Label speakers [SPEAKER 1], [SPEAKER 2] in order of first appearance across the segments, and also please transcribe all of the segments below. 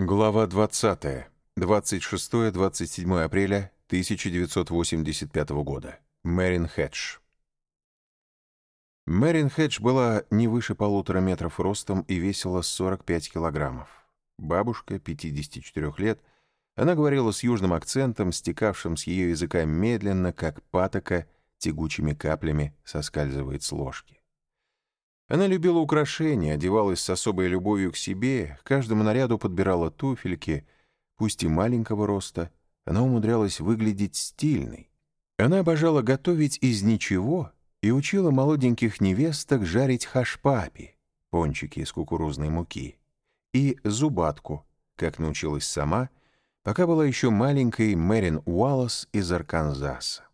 [SPEAKER 1] Глава 20. 26-27 апреля 1985 года. Мэрин Хедж. Мэрин Хедж была не выше полутора метров ростом и весила 45 килограммов. Бабушка, 54 лет, она говорила с южным акцентом, стекавшим с ее языка медленно, как патока, тягучими каплями соскальзывает с ложки. Она любила украшения, одевалась с особой любовью к себе, каждому наряду подбирала туфельки, пусть и маленького роста, она умудрялась выглядеть стильной. Она обожала готовить из ничего и учила молоденьких невесток жарить хашпапи, пончики из кукурузной муки, и зубатку, как научилась сама, пока была еще маленькой Мэрин Уоллес из Арканзаса.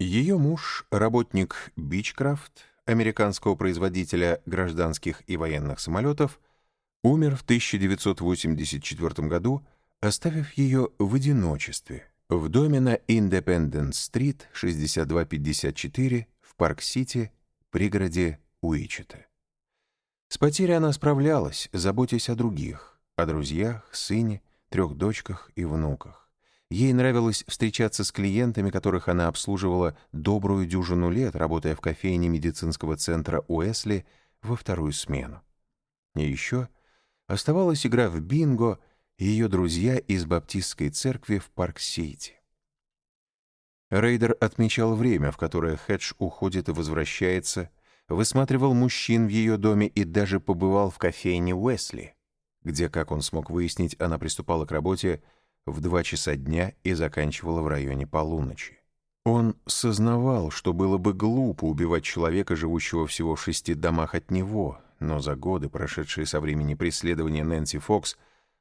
[SPEAKER 1] Ее муж, работник Бичкрафт, американского производителя гражданских и военных самолетов, умер в 1984 году, оставив ее в одиночестве в доме на Индепендент-стрит 6254 в Парк-Сити, пригороде Уичета. С потерей она справлялась, заботясь о других, о друзьях, сыне, трех дочках и внуках. Ей нравилось встречаться с клиентами, которых она обслуживала добрую дюжину лет, работая в кофейне медицинского центра Уэсли во вторую смену. И еще оставалась игра в бинго и ее друзья из баптистской церкви в Парк-Сити. Рейдер отмечал время, в которое Хедж уходит и возвращается, высматривал мужчин в ее доме и даже побывал в кофейне Уэсли, где, как он смог выяснить, она приступала к работе в два часа дня и заканчивала в районе полуночи. Он сознавал, что было бы глупо убивать человека, живущего всего в шести домах от него, но за годы, прошедшие со времени преследования Нэнси Фокс,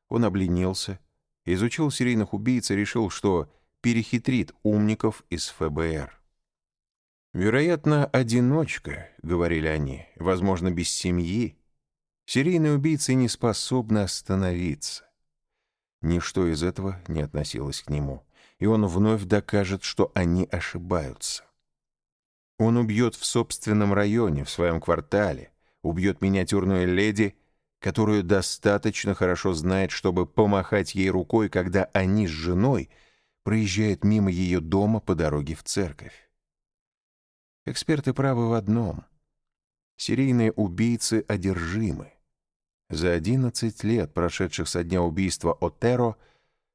[SPEAKER 1] он обленился, изучил серийных убийц и решил, что перехитрит умников из ФБР. «Вероятно, одиночка», — говорили они, — «возможно, без семьи. Серийные убийцы не способны остановиться. Ничто из этого не относилось к нему, и он вновь докажет, что они ошибаются. Он убьет в собственном районе, в своем квартале, убьет миниатюрную леди, которую достаточно хорошо знает, чтобы помахать ей рукой, когда они с женой проезжают мимо ее дома по дороге в церковь. Эксперты правы в одном. Серийные убийцы одержимы. За 11 лет, прошедших со дня убийства Отеро,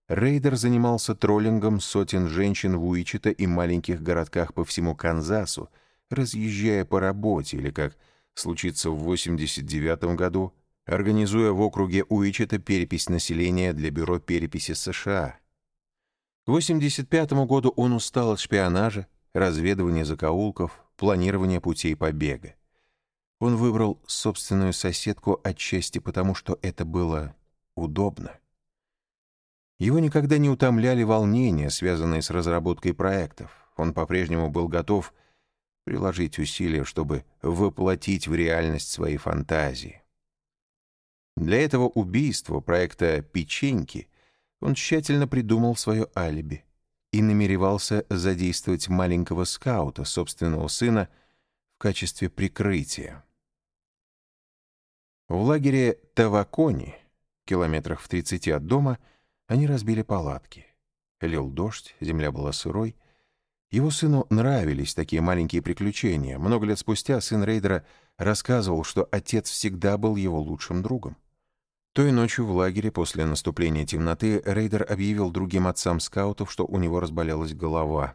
[SPEAKER 1] Рейдер занимался троллингом сотен женщин в Уичета и маленьких городках по всему Канзасу, разъезжая по работе или, как случится в 89 году, организуя в округе Уичета перепись населения для Бюро переписи США. К 85 году он устал от шпионажа, разведывания закоулков, планирования путей побега. Он выбрал собственную соседку отчасти потому, что это было удобно. Его никогда не утомляли волнения, связанные с разработкой проектов. Он по-прежнему был готов приложить усилия, чтобы воплотить в реальность свои фантазии. Для этого убийства проекта «Печеньки» он тщательно придумал свое алиби и намеревался задействовать маленького скаута, собственного сына, в качестве прикрытия. В лагере Тавакони, километрах в 30 от дома, они разбили палатки. Лил дождь, земля была сырой. Его сыну нравились такие маленькие приключения. Много лет спустя сын Рейдера рассказывал, что отец всегда был его лучшим другом. Той ночью в лагере после наступления темноты Рейдер объявил другим отцам скаутов, что у него разболелась голова.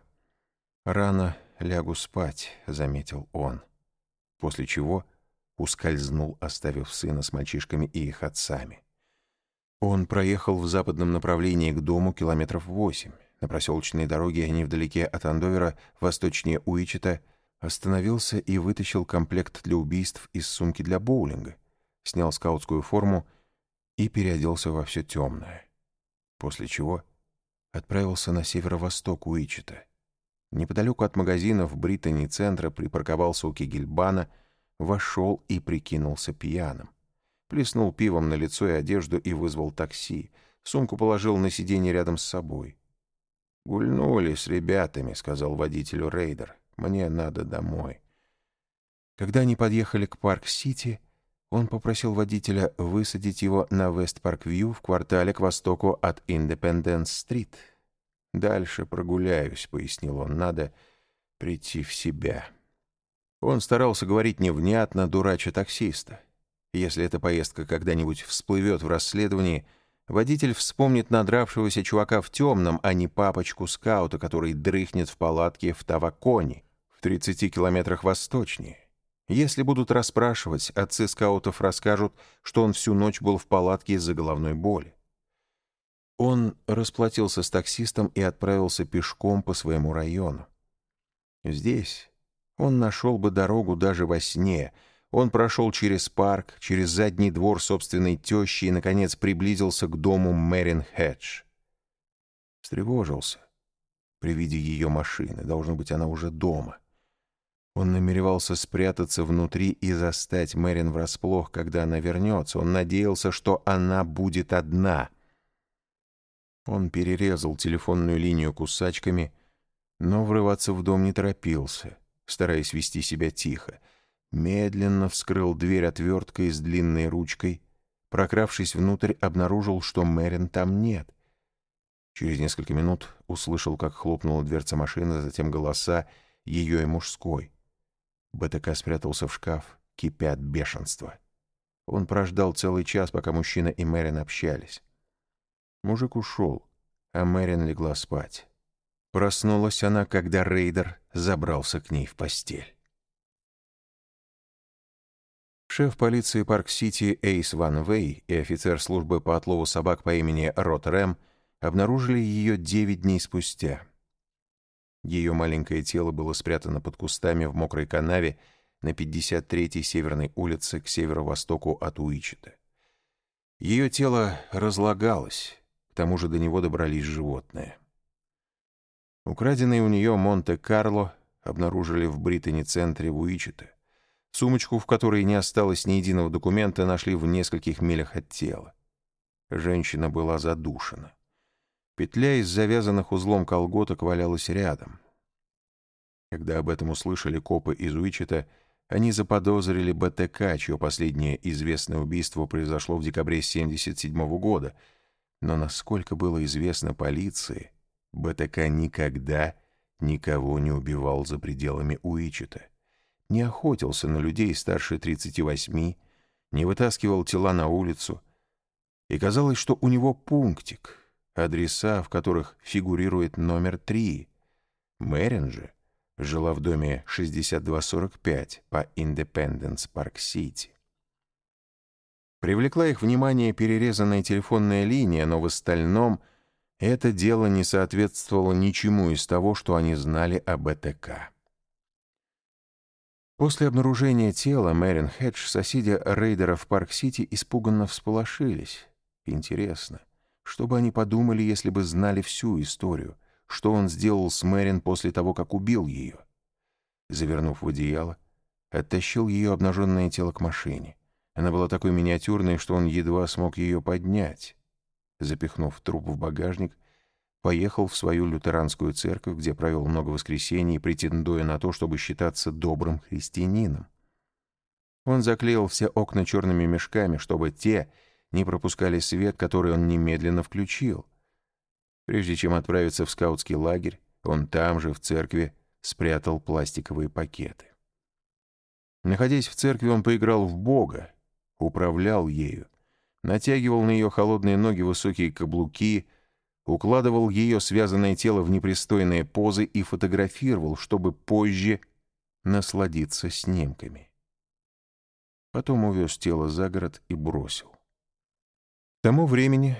[SPEAKER 1] «Рано лягу спать», — заметил он. После чего ускользнул, оставив сына с мальчишками и их отцами. Он проехал в западном направлении к дому километров восемь. На проселочной дороге, невдалеке от Андовера, восточнее Уичета, остановился и вытащил комплект для убийств из сумки для боулинга, снял скаутскую форму и переоделся во все темное. После чего отправился на северо-восток Уичета. Неподалеку от магазинов Британи-центра припарковался у Кигельбана — вошел и прикинулся пьяным. Плеснул пивом на лицо и одежду и вызвал такси. Сумку положил на сиденье рядом с собой. «Гульнули с ребятами», — сказал водителю Рейдер. «Мне надо домой». Когда они подъехали к Парк-Сити, Он попросил водителя высадить его на Вест-Парк-Вью в квартале к востоку от Индепенденс-стрит. «Дальше прогуляюсь», — пояснил он, — «надо прийти в себя». Он старался говорить невнятно, дурача таксиста. Если эта поездка когда-нибудь всплывет в расследовании, водитель вспомнит надравшегося чувака в темном, а не папочку скаута, который дрыхнет в палатке в Таваконе, в 30 километрах восточнее. Если будут расспрашивать, отцы скаутов расскажут, что он всю ночь был в палатке из-за головной боли. Он расплатился с таксистом и отправился пешком по своему району. Здесь он нашел бы дорогу даже во сне — он прошел через парк, через задний двор собственной тещи и, наконец, приблизился к дому Мэрин Хедж. Встревожился при виде ее машины. Должно быть, она уже дома. Он намеревался спрятаться внутри и застать Мэрин врасплох, когда она вернется. Он надеялся, что она будет одна. Он перерезал телефонную линию кусачками, но врываться в дом не торопился, стараясь вести себя тихо медленно вскрыл дверь отверткой с длинной ручкой. Прокравшись внутрь, обнаружил, что Мэрин там нет. Через несколько минут услышал, как хлопнула дверца машины, затем голоса ее и мужской. БТК спрятался в шкаф, кипя от бешенства. Он прождал целый час, пока мужчина и Мэрин общались. Мужик ушел, а Мэрин легла спать. Проснулась она, когда рейдер забрался к ней в постель. Шеф полиции Парк-Сити Эйс Ван Вэй и офицер службы по отлову собак по имени Род Рэм обнаружили ее девять дней спустя. Ее маленькое тело было спрятано под кустами в мокрой канаве на 53-й Северной улице к северо-востоку от Уичета. Ее тело разлагалось, к тому же до него добрались животные. Украденный у нее Монте-Карло обнаружили в Британи-центре в Уичета. Сумочку, в которой не осталось ни единого документа, нашли в нескольких милях от тела. Женщина была задушена. Петля из завязанных узлом колготок валялась рядом. Когда об этом услышали копы из Уичета, они заподозрили БТК, чье последнее известное убийство произошло в декабре 1977 года. Но насколько было известно полиции, БТК никогда никого не убивал за пределами Уичета не охотился на людей старше 38, не вытаскивал тела на улицу. И казалось, что у него пунктик, адреса, в которых фигурирует номер 3. Мэрин же жила в доме 6245 по Индепенденс Парк-Сити. Привлекла их внимание перерезанная телефонная линия, но в остальном это дело не соответствовало ничему из того, что они знали об БТК. После обнаружения тела Мэрин Хедж соседи Рейдера в Парк-Сити испуганно всполошились. Интересно, что бы они подумали, если бы знали всю историю, что он сделал с Мэрин после того, как убил ее? Завернув в одеяло, оттащил ее обнаженное тело к машине. Она была такой миниатюрной, что он едва смог ее поднять. Запихнув труп в багажник, поехал в свою лютеранскую церковь, где провел много воскресений, претендуя на то, чтобы считаться добрым христианином. Он заклеил все окна черными мешками, чтобы те не пропускали свет, который он немедленно включил. Прежде чем отправиться в скаутский лагерь, он там же, в церкви, спрятал пластиковые пакеты. Находясь в церкви, он поиграл в Бога, управлял ею, натягивал на ее холодные ноги высокие каблуки — укладывал ее связанное тело в непристойные позы и фотографировал, чтобы позже насладиться снимками. Потом увез тело за город и бросил. К тому времени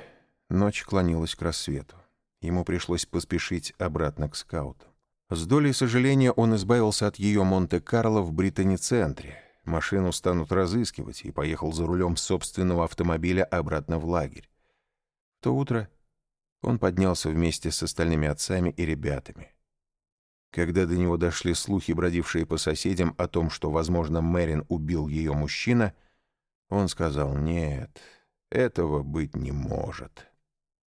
[SPEAKER 1] ночь клонилась к рассвету. Ему пришлось поспешить обратно к скаутам. С долей сожаления он избавился от ее Монте-Карло в Британи-центре. Машину станут разыскивать, и поехал за рулем собственного автомобиля обратно в лагерь. В то утро он поднялся вместе с остальными отцами и ребятами. Когда до него дошли слухи, бродившие по соседям, о том, что, возможно, Мэрин убил ее мужчина, он сказал «Нет, этого быть не может».